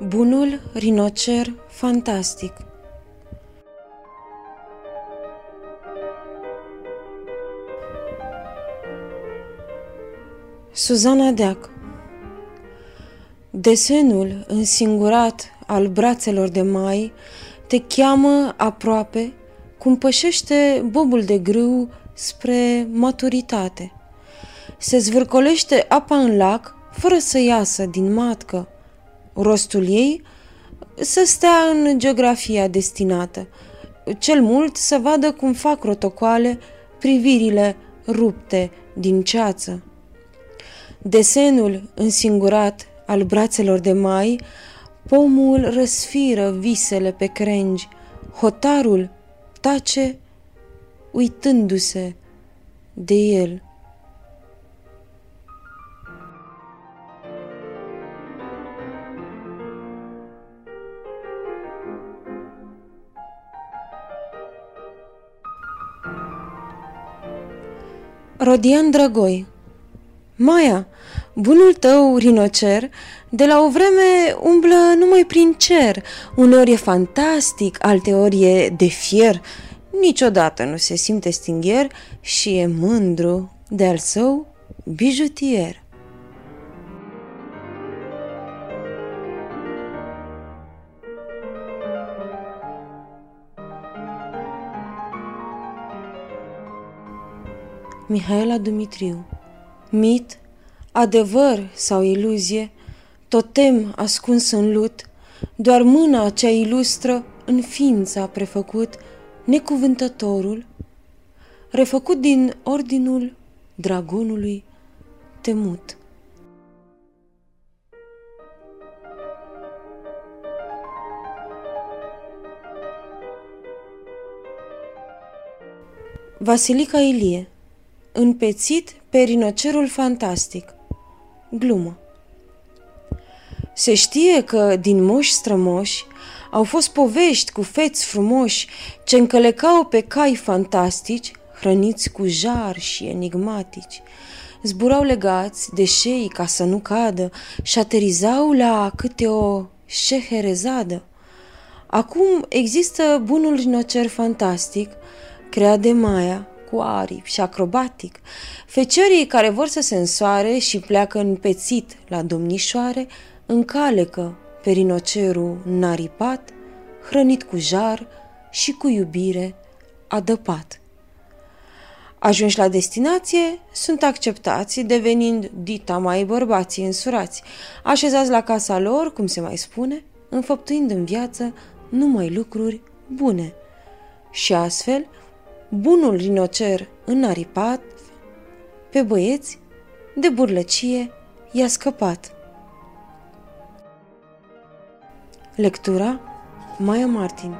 Bunul rinocer fantastic Suzana Deac Desenul însingurat al brațelor de mai te cheamă aproape cum pășește bobul de grâu spre maturitate. Se zvârcolește apa în lac fără să iasă din matcă. Rostul ei să stea în geografia destinată, cel mult să vadă cum fac rotocoale privirile rupte din ceață. Desenul însingurat al brațelor de mai, pomul răsfiră visele pe crengi, hotarul tace uitându-se de el. Rodian Drăgoi. Maia, bunul tău rinocer, de la o vreme umblă numai prin cer, uneori e fantastic, alteori e de fier, niciodată nu se simte stingher și e mândru de al său bijutier. Mihaela Dumitriu Mit, adevăr sau iluzie, totem ascuns în lut, doar mâna cea ilustră în ființa a prefăcut necuvântătorul, refăcut din ordinul dragonului temut. Vasilica Ilie Înpețit pe rinocerul fantastic Glumă Se știe că din moși strămoși au fost povești cu feți frumoși ce încălecau pe cai fantastici, hrăniți cu jar și enigmatici. Zburau legați de șei ca să nu cadă și aterizau la câte o șeherezadă. Acum există bunul rinocer fantastic, creat de Maia, cu aripi și acrobatic. Feciorii care vor să se însoare și pleacă în pețit la domnișoare, încalecă pe rinocerul naripat, hrănit cu jar și cu iubire adăpat. Ajunși la destinație, sunt acceptați, devenind dita mai bărbații însurați, așezați la casa lor, cum se mai spune, înfăptuind în viață numai lucruri bune. Și astfel, bunul rinocer înaripat, pe băieți, de burlăcie, i-a scăpat. Lectura Maya Martin